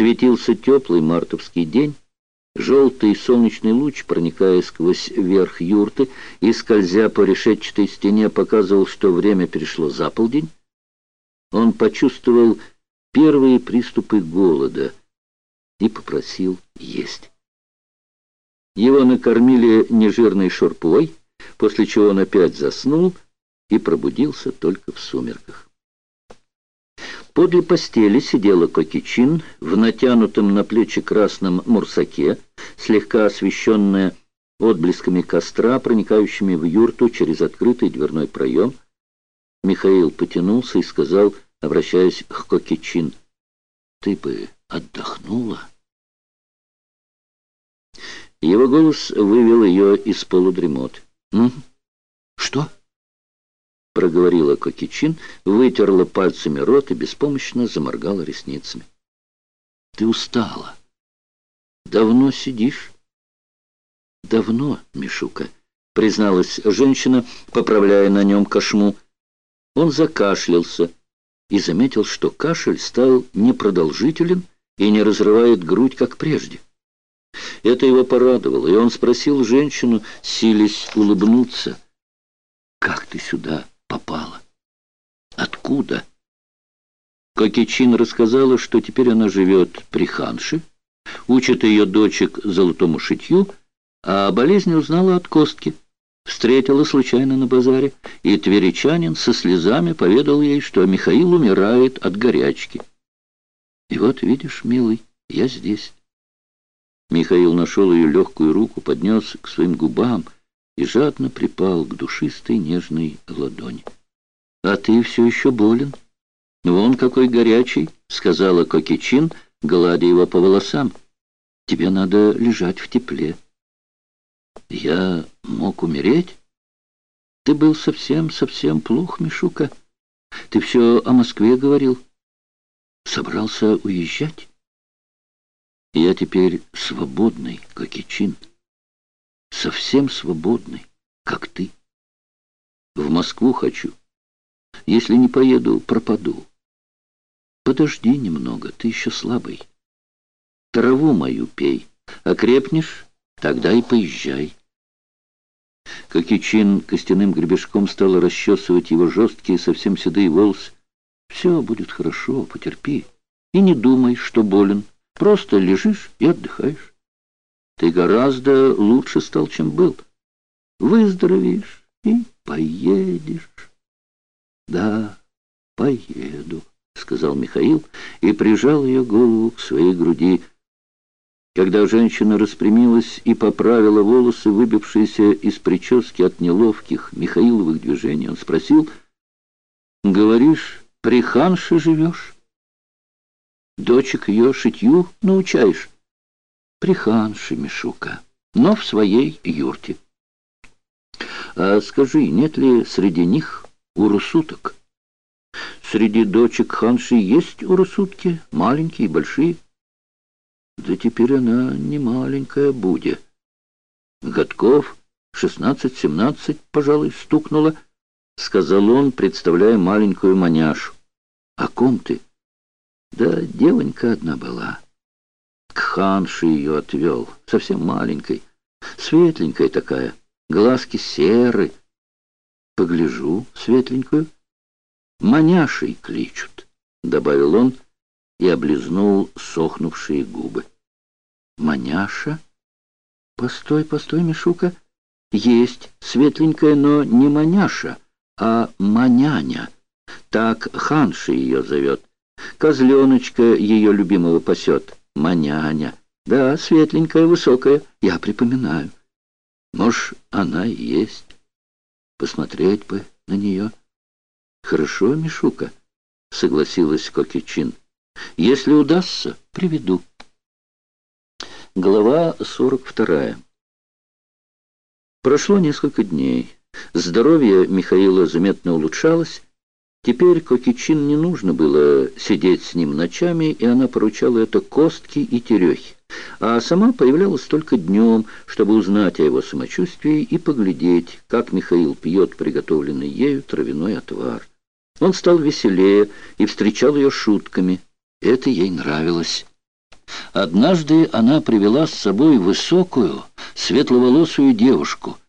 Светился теплый мартовский день. Желтый солнечный луч, проникая сквозь верх юрты и скользя по решетчатой стене, показывал, что время перешло за полдень. Он почувствовал первые приступы голода и попросил есть. Его накормили нежирной шурпой, после чего он опять заснул и пробудился только в сумерках. Подле постели сидела Кокичин в натянутом на плечи красном мурсаке, слегка освещенная отблесками костра, проникающими в юрту через открытый дверной проем. Михаил потянулся и сказал, обращаясь к Кокичин, «Ты бы отдохнула?» Его голос вывел ее из полудремот. «Что?» — проговорила Кокичин, вытерла пальцами рот и беспомощно заморгала ресницами. «Ты устала. Давно сидишь?» «Давно, Мишука», — призналась женщина, поправляя на нем кошму. Он закашлялся и заметил, что кашель стал непродолжителен и не разрывает грудь, как прежде. Это его порадовало, и он спросил женщину, силясь улыбнуться, «Как ты сюда попала? Откуда?» Кокичин рассказала, что теперь она живет при ханше, учит ее дочек золотому шитью, а о болезни узнала от Костки. Встретила случайно на базаре, и тверичанин со слезами поведал ей, что Михаил умирает от горячки. И вот, видишь, милый, я здесь. Михаил нашел ее легкую руку, поднес к своим губам и жадно припал к душистой нежной ладони. «А ты все еще болен?» «Вон какой горячий», — сказала Кокичин, гладя его по волосам. «Тебе надо лежать в тепле». «Я мог умереть?» «Ты был совсем-совсем плох, Мишука. Ты все о Москве говорил. Собрался уезжать?» Я теперь свободный, как и чин. Совсем свободный, как ты. В Москву хочу. Если не поеду, пропаду. Подожди немного, ты еще слабый. Траву мою пей. Окрепнешь, тогда и поезжай. Кокичин костяным гребешком стала расчесывать его жесткие, совсем седые волосы. Все будет хорошо, потерпи. И не думай, что болен. Просто лежишь и отдыхаешь. Ты гораздо лучше стал, чем был. Выздоровеешь и поедешь. Да, поеду, сказал Михаил и прижал ее голову к своей груди. Когда женщина распрямилась и поправила волосы, выбившиеся из прически от неловких Михаиловых движений, он спросил, «Говоришь, при ханше живешь?» Дочек ее шитью научаешь. Приханши, Мишука, но в своей юрте. А скажи, нет ли среди них урусуток? Среди дочек ханши есть урусутки, маленькие и большие. Да теперь она не маленькая будет. Годков шестнадцать-семнадцать, пожалуй, стукнула, сказал он, представляя маленькую маняшу. О ком ты? Да девонька одна была. К ханше ее отвел, совсем маленькой, светленькая такая, глазки серы. Погляжу светленькую. Маняшей кличут, добавил он и облизнул сохнувшие губы. Маняша? Постой, постой, Мишука. Есть светленькая, но не маняша, а маняня. Так ханша ее зовет. Козленочка ее любимого пасет, маняня. Да, светленькая, высокая, я припоминаю. Может, она и есть. Посмотреть бы на нее. Хорошо, Мишука, согласилась Кокичин. Если удастся, приведу. Глава 42. Прошло несколько дней. Здоровье Михаила заметно улучшалось, Теперь Кокичин не нужно было сидеть с ним ночами, и она поручала это Костке и Терехе, а сама появлялась только днем, чтобы узнать о его самочувствии и поглядеть, как Михаил пьет приготовленный ею травяной отвар. Он стал веселее и встречал ее шутками. Это ей нравилось. Однажды она привела с собой высокую, светловолосую девушку —